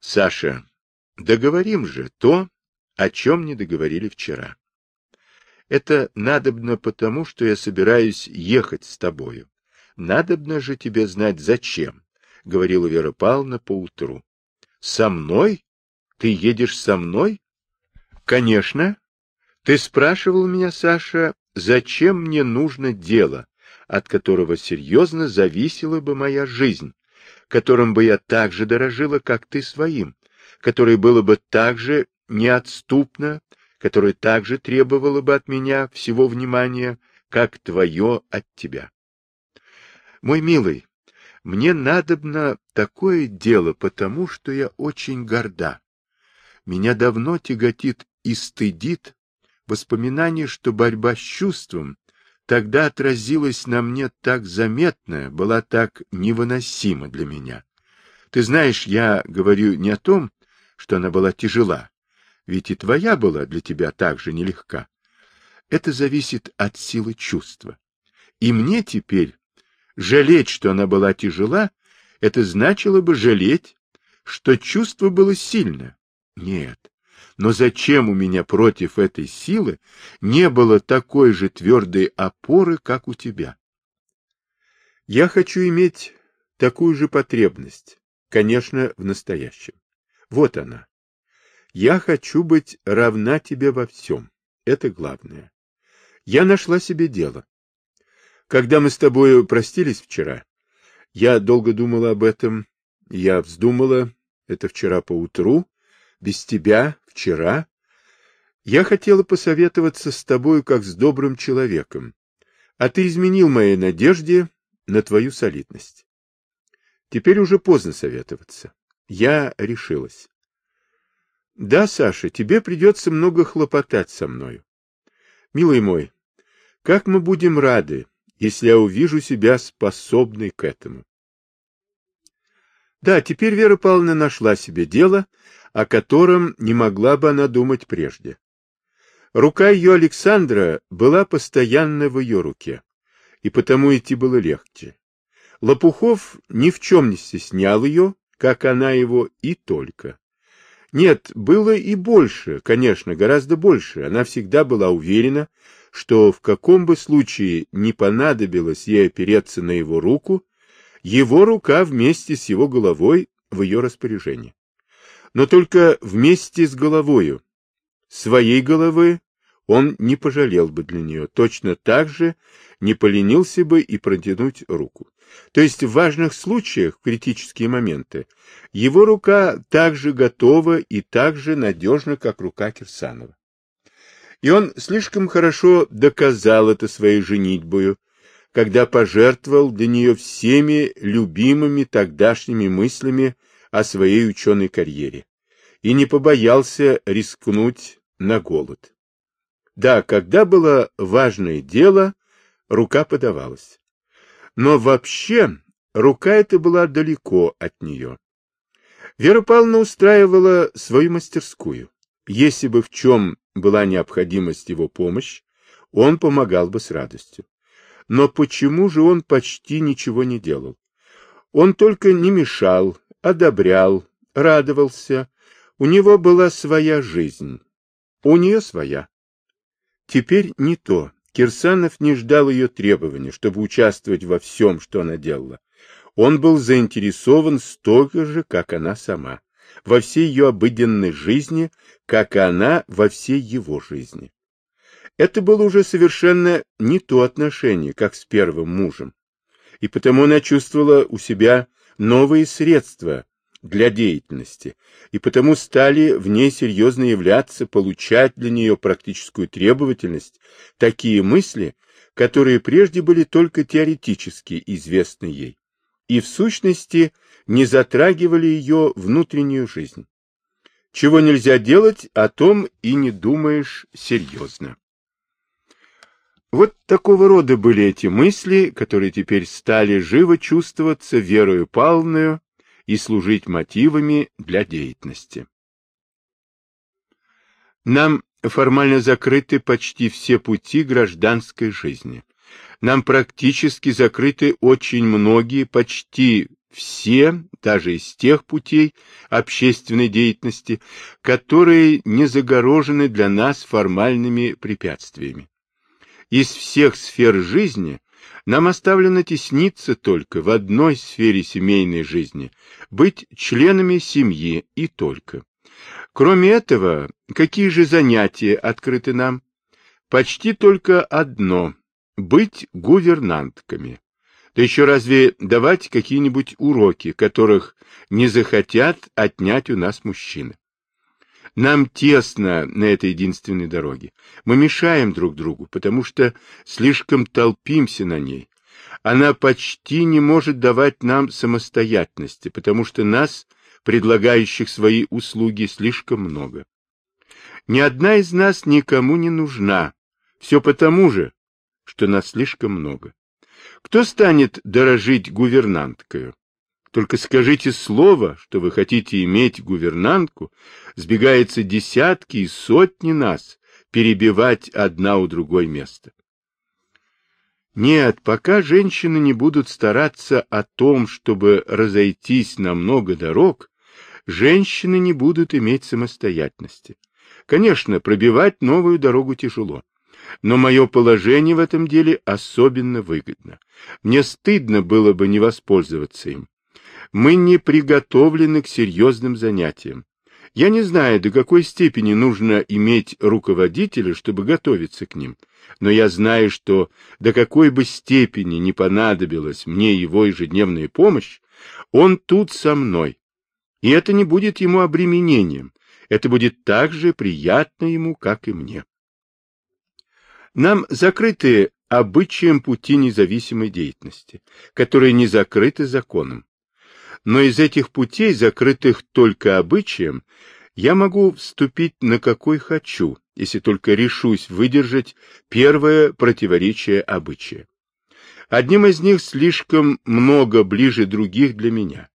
Саша, договорим же то, о чем не договорили вчера. Это надобно потому, что я собираюсь ехать с тобою. Надобно же тебе знать, зачем, — говорила Вера Павловна поутру. — Со мной? Ты едешь со мной? — Конечно. Ты спрашивал меня, Саша, зачем мне нужно дело, от которого серьезно зависела бы моя жизнь, которым бы я так же дорожила, как ты своим, которое было бы так же неотступно, которое также требовало бы от меня всего внимания, как твое от тебя. Мой милый, мне надобно такое дело, потому что я очень горда. Меня давно тяготит и стыдит воспоминание, что борьба с чувством тогда отразилась на мне так заметно, была так невыносима для меня. Ты знаешь, я говорю не о том, что она была тяжела, ведь и твоя была для тебя так же нелегка. Это зависит от силы чувства. И мне теперь жалеть, что она была тяжела, это значило бы жалеть, что чувство было сильно. Нет, но зачем у меня против этой силы не было такой же твердой опоры, как у тебя? Я хочу иметь такую же потребность, конечно, в настоящем. Вот она. Я хочу быть равна тебе во всем. Это главное. Я нашла себе дело. Когда мы с тобой простились вчера, я долго думала об этом. Я вздумала, это вчера поутру, без тебя, вчера. Я хотела посоветоваться с тобою, как с добрым человеком, а ты изменил моей надежде на твою солидность. Теперь уже поздно советоваться. Я решилась. Да, Саша, тебе придется много хлопотать со мною. Милый мой, как мы будем рады, если я увижу себя способной к этому. Да, теперь Вера Павловна нашла себе дело, о котором не могла бы она думать прежде. Рука ее Александра была постоянно в ее руке, и потому идти было легче. Лопухов ни в чем не стеснял ее, как она его, и только. Нет, было и больше, конечно, гораздо больше. Она всегда была уверена, что в каком бы случае не понадобилось ей опереться на его руку, его рука вместе с его головой в ее распоряжении но только вместе с головою. Своей головы он не пожалел бы для нее, точно так же не поленился бы и протянуть руку. То есть в важных случаях, в критические моменты, его рука так же готова и так же надежна, как рука Кирсанова. И он слишком хорошо доказал это своей женитьбою, когда пожертвовал для нее всеми любимыми тогдашними мыслями о своей ученой карьере и не побоялся рискнуть на голод. Да, когда было важное дело, рука подавалась. Но вообще рука эта была далеко от нее. Вера Павловна устраивала свою мастерскую. Если бы в чем была необходимость его помощь, он помогал бы с радостью. Но почему же он почти ничего не делал? Он только не мешал, одобрял, радовался. У него была своя жизнь, у нее своя. Теперь не то. Кирсанов не ждал ее требований, чтобы участвовать во всем, что она делала. Он был заинтересован столько же, как она сама, во всей ее обыденной жизни, как и она во всей его жизни. Это было уже совершенно не то отношение, как с первым мужем. И потому она чувствовала у себя новые средства для деятельности, и потому стали в ней серьезно являться, получать для нее практическую требовательность, такие мысли, которые прежде были только теоретически известны ей, и в сущности не затрагивали ее внутреннюю жизнь. Чего нельзя делать, о том и не думаешь серьезно. Вот такого рода были эти мысли, которые теперь стали живо чувствоваться Верою Павловною и служить мотивами для деятельности. Нам формально закрыты почти все пути гражданской жизни. Нам практически закрыты очень многие, почти все, даже из тех путей общественной деятельности, которые не загорожены для нас формальными препятствиями. Из всех сфер жизни нам оставлено тесниться только в одной сфере семейной жизни, быть членами семьи и только. Кроме этого, какие же занятия открыты нам? Почти только одно – быть гувернантками. Да еще разве давать какие-нибудь уроки, которых не захотят отнять у нас мужчины? Нам тесно на этой единственной дороге. Мы мешаем друг другу, потому что слишком толпимся на ней. Она почти не может давать нам самостоятельности, потому что нас, предлагающих свои услуги, слишком много. Ни одна из нас никому не нужна. Все потому же, что нас слишком много. Кто станет дорожить гувернанткою? Только скажите слово, что вы хотите иметь гувернантку, сбегается десятки и сотни нас, перебивать одна у другой место. Нет, пока женщины не будут стараться о том, чтобы разойтись на много дорог, женщины не будут иметь самостоятельности. Конечно, пробивать новую дорогу тяжело. Но мое положение в этом деле особенно выгодно. Мне стыдно было бы не воспользоваться им. Мы не приготовлены к серьезным занятиям. Я не знаю, до какой степени нужно иметь руководителя, чтобы готовиться к ним, но я знаю, что до какой бы степени не понадобилась мне его ежедневная помощь, он тут со мной. И это не будет ему обременением, это будет так же приятно ему, как и мне. Нам закрыты обычаем пути независимой деятельности, которые не закрыты законом. Но из этих путей, закрытых только обычаем, я могу вступить на какой хочу, если только решусь выдержать первое противоречие обычая. Одним из них слишком много ближе других для меня.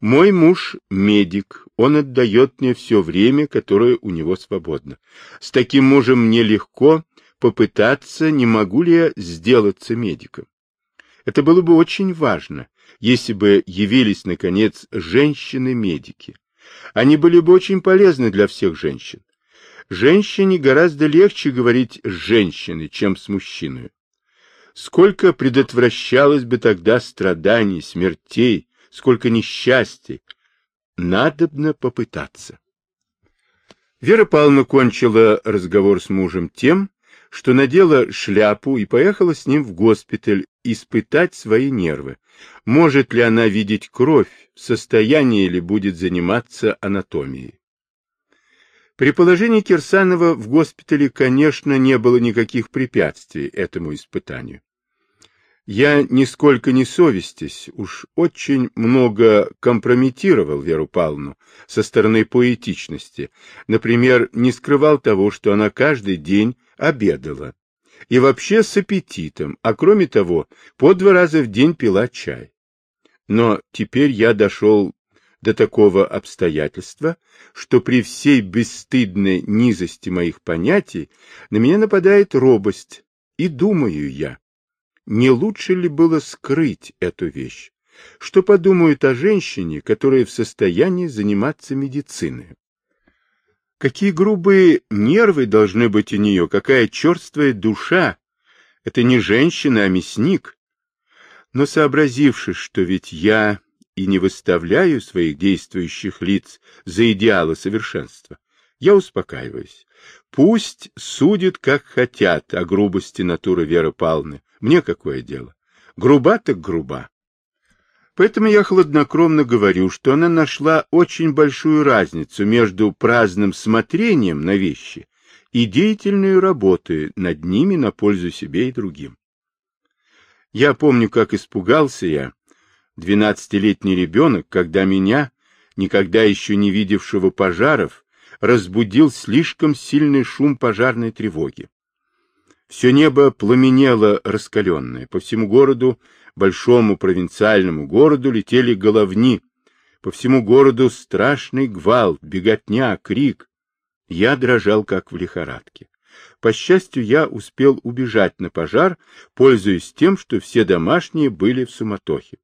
Мой муж – медик, он отдает мне все время, которое у него свободно. С таким мужем мне легко попытаться, не могу ли я сделаться медиком. Это было бы очень важно, если бы явились, наконец, женщины-медики. Они были бы очень полезны для всех женщин. Женщине гораздо легче говорить с женщиной, чем с мужчиной. Сколько предотвращалось бы тогда страданий, смертей, сколько несчастий. Надобно попытаться. Вера Павловна кончила разговор с мужем тем, что надела шляпу и поехала с ним в госпиталь испытать свои нервы. Может ли она видеть кровь, в состоянии ли будет заниматься анатомией. При положении Кирсанова в госпитале, конечно, не было никаких препятствий этому испытанию. Я нисколько не совестись, уж очень много компрометировал Веру Павловну со стороны поэтичности. Например, не скрывал того, что она каждый день обедала. И вообще с аппетитом, а кроме того, по два раза в день пила чай. Но теперь я дошел до такого обстоятельства, что при всей бесстыдной низости моих понятий на меня нападает робость, и думаю я, не лучше ли было скрыть эту вещь? Что подумают о женщине, которая в состоянии заниматься медициной? Какие грубые нервы должны быть у нее, какая черствая душа! Это не женщина, а мясник. Но сообразившись, что ведь я и не выставляю своих действующих лиц за идеалы совершенства, я успокаиваюсь. Пусть судят, как хотят о грубости натуры Веры Павловны. Мне какое дело? Груба так груба. Поэтому я хладнокровно говорю, что она нашла очень большую разницу между праздным смотрением на вещи и деятельной работой над ними на пользу себе и другим. Я помню, как испугался я, двенадцатилетний ребенок, когда меня, никогда еще не видевшего пожаров, разбудил слишком сильный шум пожарной тревоги. Все небо пламенело раскаленное. По всему городу, большому провинциальному городу, летели головни. По всему городу страшный гвалт, беготня, крик. Я дрожал, как в лихорадке. По счастью, я успел убежать на пожар, пользуясь тем, что все домашние были в суматохе.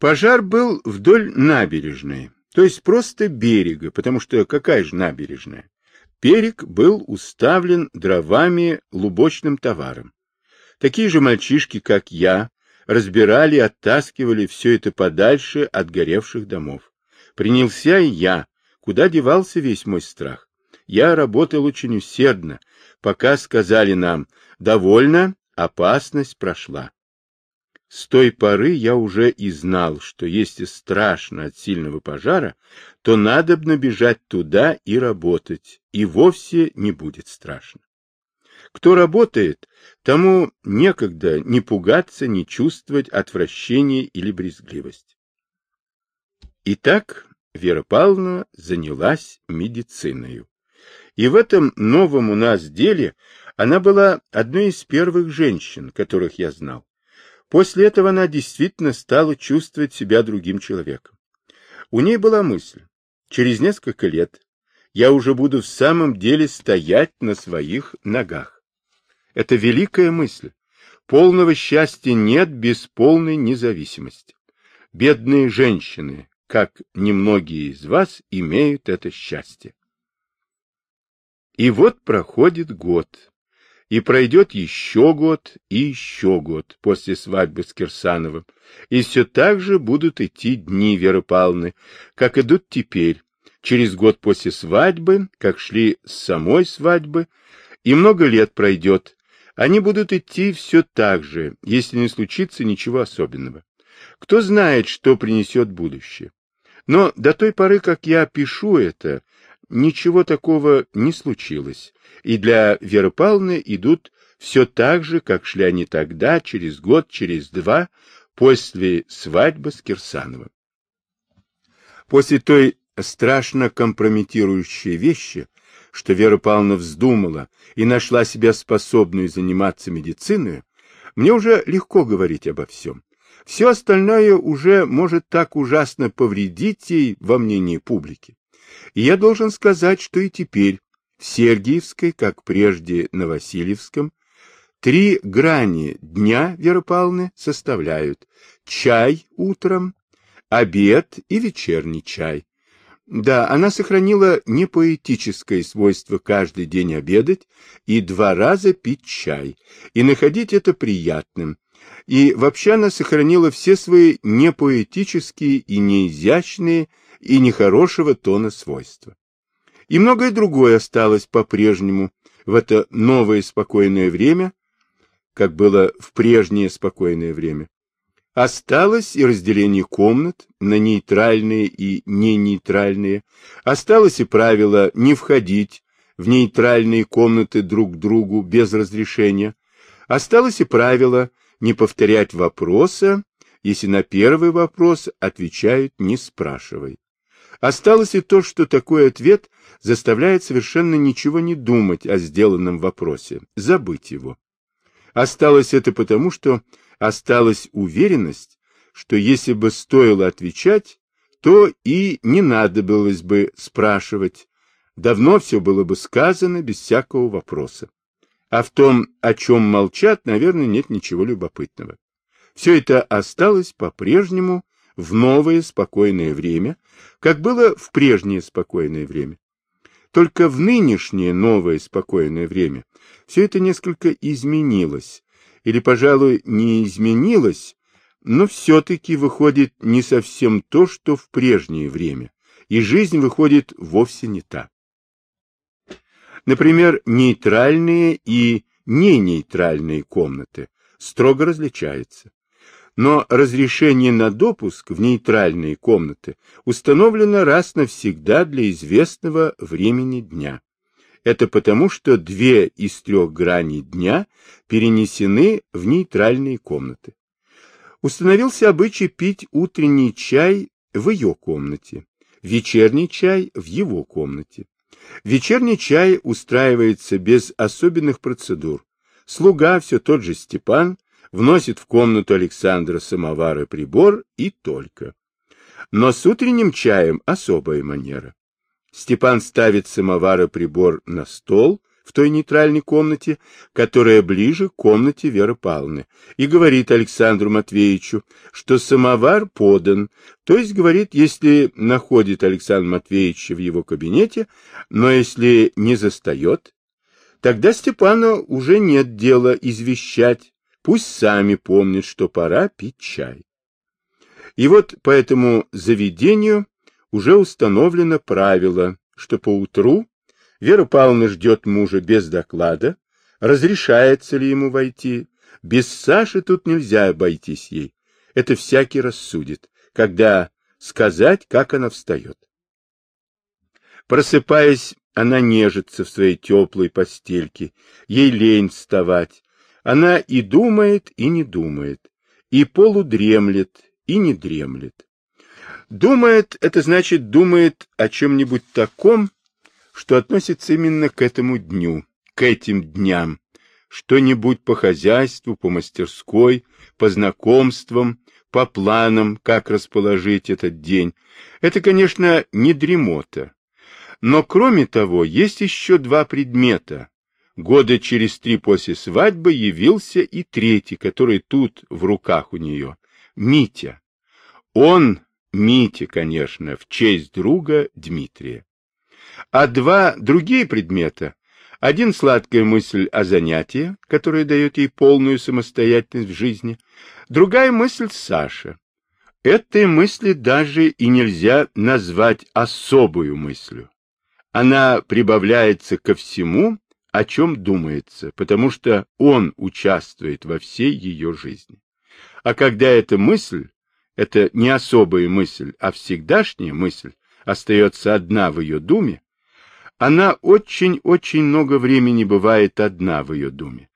Пожар был вдоль набережной, то есть просто берега, потому что какая же набережная? Берег был уставлен дровами лубочным товаром. Такие же мальчишки, как я, разбирали и оттаскивали все это подальше от горевших домов. Принялся и я, куда девался весь мой страх. Я работал очень усердно, пока сказали нам «довольно, опасность прошла». С той поры я уже и знал, что если страшно от сильного пожара, то надо бежать туда и работать, и вовсе не будет страшно. Кто работает, тому некогда не пугаться, не чувствовать отвращения или брезгливость. Итак, Вера Павловна занялась медициной. И в этом новом у нас деле она была одной из первых женщин, которых я знал. После этого она действительно стала чувствовать себя другим человеком. У ней была мысль, через несколько лет я уже буду в самом деле стоять на своих ногах. Это великая мысль. Полного счастья нет без полной независимости. Бедные женщины, как немногие из вас, имеют это счастье. И вот проходит год. И пройдет еще год и еще год после свадьбы с Кирсановым, и все так же будут идти дни Веры Павловны, как идут теперь, через год после свадьбы, как шли с самой свадьбы, и много лет пройдет, они будут идти все так же, если не случится ничего особенного. Кто знает, что принесет будущее. Но до той поры, как я пишу это, ничего такого не случилось, и для Веры Павловны идут все так же, как шли они тогда, через год, через два, после свадьбы с Кирсановым. После той страшно компрометирующей вещи, что Вера Павловна вздумала и нашла себя способной заниматься медициной, мне уже легко говорить обо всем. Все остальное уже может так ужасно повредить ей во мнении публики. И я должен сказать, что и теперь в Сергиевской, как прежде на Васильевском, три грани дня Веры Павловны составляют чай утром, обед и вечерний чай. Да, она сохранила не поэтическое свойство каждый день обедать и два раза пить чай, и находить это приятным. И вообще она сохранила все свои непоэтические и неизящные и нехорошего тона свойства. И многое другое осталось по-прежнему в это новое спокойное время, как было в прежнее спокойное время. Осталось и разделение комнат на нейтральные и ненейтральные. Осталось и правило не входить в нейтральные комнаты друг к другу без разрешения. Осталось и правило не повторять вопроса, если на первый вопрос отвечают не спрашивай. Осталось и то, что такой ответ заставляет совершенно ничего не думать о сделанном вопросе, забыть его. Осталось это потому, что осталась уверенность, что если бы стоило отвечать, то и не надо было бы спрашивать. Давно все было бы сказано без всякого вопроса. А в том, о чем молчат, наверное, нет ничего любопытного. Все это осталось по-прежнему в новое спокойное время, как было в прежнее спокойное время. Только в нынешнее новое спокойное время все это несколько изменилось, или, пожалуй, не изменилось, но все-таки выходит не совсем то, что в прежнее время, и жизнь выходит вовсе не та. Например, нейтральные и ненейтральные комнаты строго различаются но разрешение на допуск в нейтральные комнаты установлено раз навсегда для известного времени дня. Это потому, что две из трех граней дня перенесены в нейтральные комнаты. Установился обычай пить утренний чай в ее комнате, вечерний чай в его комнате. Вечерний чай устраивается без особенных процедур. Слуга, все тот же Степан, вносит в комнату Александра самовар и прибор и только. Но с утренним чаем особая манера. Степан ставит самовар и прибор на стол в той нейтральной комнате, которая ближе к комнате Веры Павловны, и говорит Александру Матвеевичу, что самовар подан, то есть говорит, если находит Александр Матвеевич в его кабинете, но если не застает, тогда Степану уже нет дела извещать, пусть сами помнят, что пора пить чай. И вот по этому заведению уже установлено правило, что по утру Вера Павловна ждет мужа без доклада, разрешается ли ему войти. Без Саши тут нельзя обойтись ей. Это всякий рассудит, когда сказать, как она встает. Просыпаясь, она нежится в своей теплой постельке, ей лень вставать. Она и думает, и не думает, и полудремлет, и не дремлет. Думает, это значит думает о чем-нибудь таком, что относится именно к этому дню, к этим дням, что-нибудь по хозяйству, по мастерской, по знакомствам, по планам, как расположить этот день. Это, конечно, не дремота. Но кроме того, есть еще два предмета. Года через три после свадьбы явился и третий, который тут в руках у нее. Митя. Он, Митя, конечно, в честь друга Дмитрия а два другие предмета. Один — сладкая мысль о занятии, которая дает ей полную самостоятельность в жизни, другая мысль Саша. Этой мысли даже и нельзя назвать особую мыслью. Она прибавляется ко всему, о чем думается, потому что он участвует во всей ее жизни. А когда эта мысль, это не особая мысль, а всегдашняя мысль, остается одна в ее думе, она очень-очень много времени бывает одна в ее думе.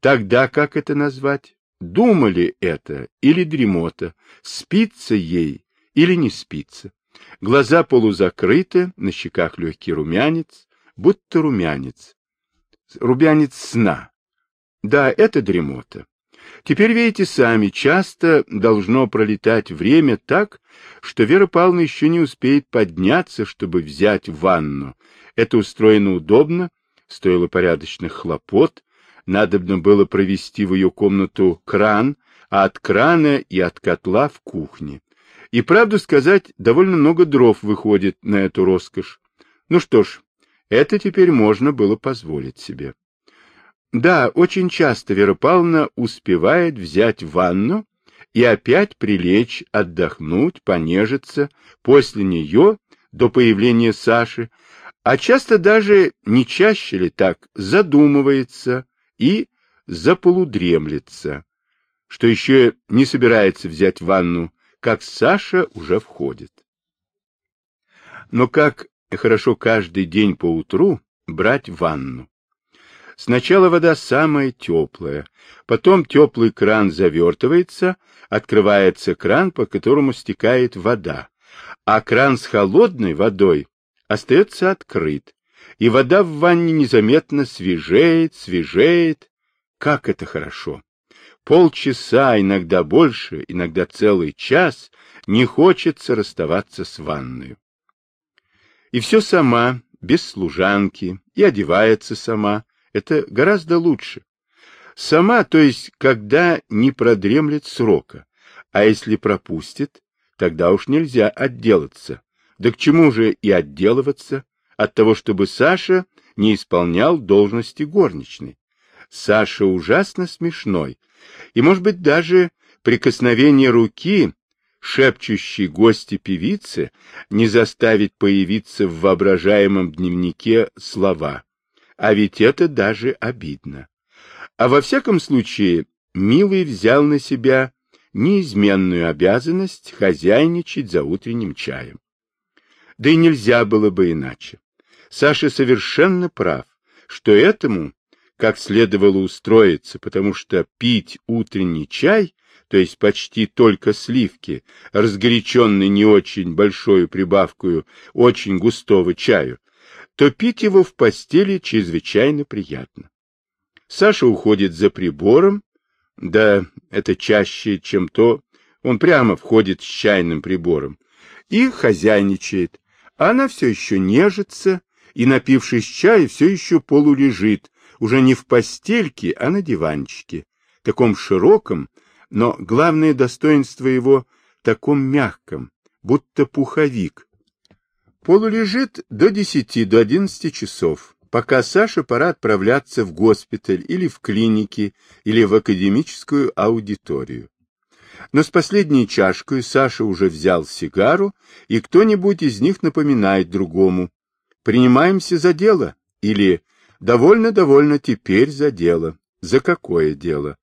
Тогда как это назвать? Думали это или дремота, спится ей или не спится. Глаза полузакрыты, на щеках легкий румянец, будто румянец. Румянец сна. Да, это дремота. Теперь видите сами, часто должно пролетать время так, что Вера Павловна еще не успеет подняться, чтобы взять ванну, это устроено удобно, стоило порядочных хлопот, надобно было провести в ее комнату кран, а от крана и от котла в кухне. И, правду сказать, довольно много дров выходит на эту роскошь. Ну что ж, это теперь можно было позволить себе. Да, очень часто Вера Павловна успевает взять ванну и опять прилечь, отдохнуть, понежиться. После нее, до появления Саши, а часто даже не чаще ли так задумывается и заполудремлется, что еще не собирается взять ванну, как Саша уже входит. Но как хорошо каждый день по утру брать ванну. Сначала вода самая теплая, потом теплый кран завертывается, открывается кран, по которому стекает вода, а кран с холодной водой остается открыт, и вода в ванне незаметно свежеет, свежеет. Как это хорошо! Полчаса, иногда больше, иногда целый час не хочется расставаться с ванной. И все сама, без служанки, и одевается сама. Это гораздо лучше. Сама, то есть, когда не продремлет срока, а если пропустит, тогда уж нельзя отделаться. Да к чему же и отделываться от того, чтобы Саша не исполнял должности горничной? Саша ужасно смешной, и, может быть, даже прикосновение руки, шепчущей гости певицы, не заставит появиться в воображаемом дневнике слова. А ведь это даже обидно. А во всяком случае, Милый взял на себя неизменную обязанность хозяйничать за утренним чаем. Да и нельзя было бы иначе. Саша совершенно прав, что этому как следовало устроиться, потому что пить утренний чай, то есть почти только сливки, разгоряченный не очень большой прибавкою очень густого чаю, то пить его в постели чрезвычайно приятно. Саша уходит за прибором, да это чаще, чем то, он прямо входит с чайным прибором, и хозяйничает, она все еще нежится и, напившись чая, все еще полулежит, уже не в постельке, а на диванчике, таком широком, но главное достоинство его таком мягком, будто пуховик. Полулежит до десяти, до одиннадцати часов, пока Саше пора отправляться в госпиталь или в клиники, или в академическую аудиторию. Но с последней чашкой Саша уже взял сигару, и кто-нибудь из них напоминает другому. «Принимаемся за дело» или «Довольно-довольно теперь за дело». За какое дело?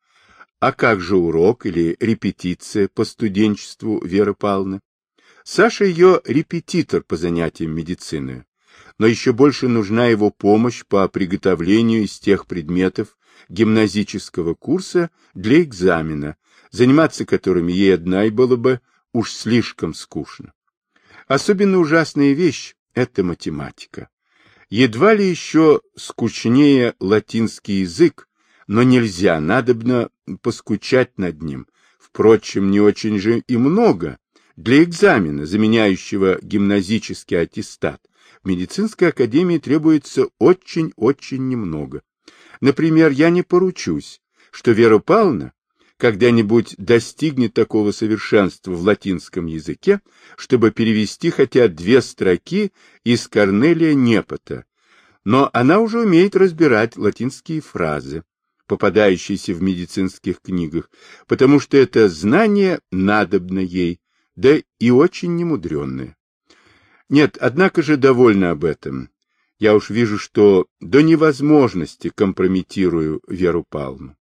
А как же урок или репетиция по студенчеству Веры Павловны? Саша ее репетитор по занятиям медицины, но еще больше нужна его помощь по приготовлению из тех предметов гимназического курса для экзамена, заниматься которыми ей одна и было бы уж слишком скучно. Особенно ужасная вещь — это математика. Едва ли еще скучнее латинский язык, но нельзя, надобно поскучать над ним. Впрочем, не очень же и много. Для экзамена, заменяющего гимназический аттестат, в медицинской академии требуется очень-очень немного. Например, я не поручусь, что Вера Павловна когда-нибудь достигнет такого совершенства в латинском языке, чтобы перевести хотя две строки из Корнелия Непота, но она уже умеет разбирать латинские фразы, попадающиеся в медицинских книгах, потому что это знание надобно ей, да и очень немудренное. Нет, однако же довольна об этом. Я уж вижу, что до невозможности компрометирую Веру Павловну.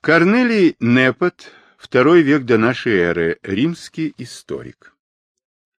Корнелий Непот, второй век до нашей эры, римский историк.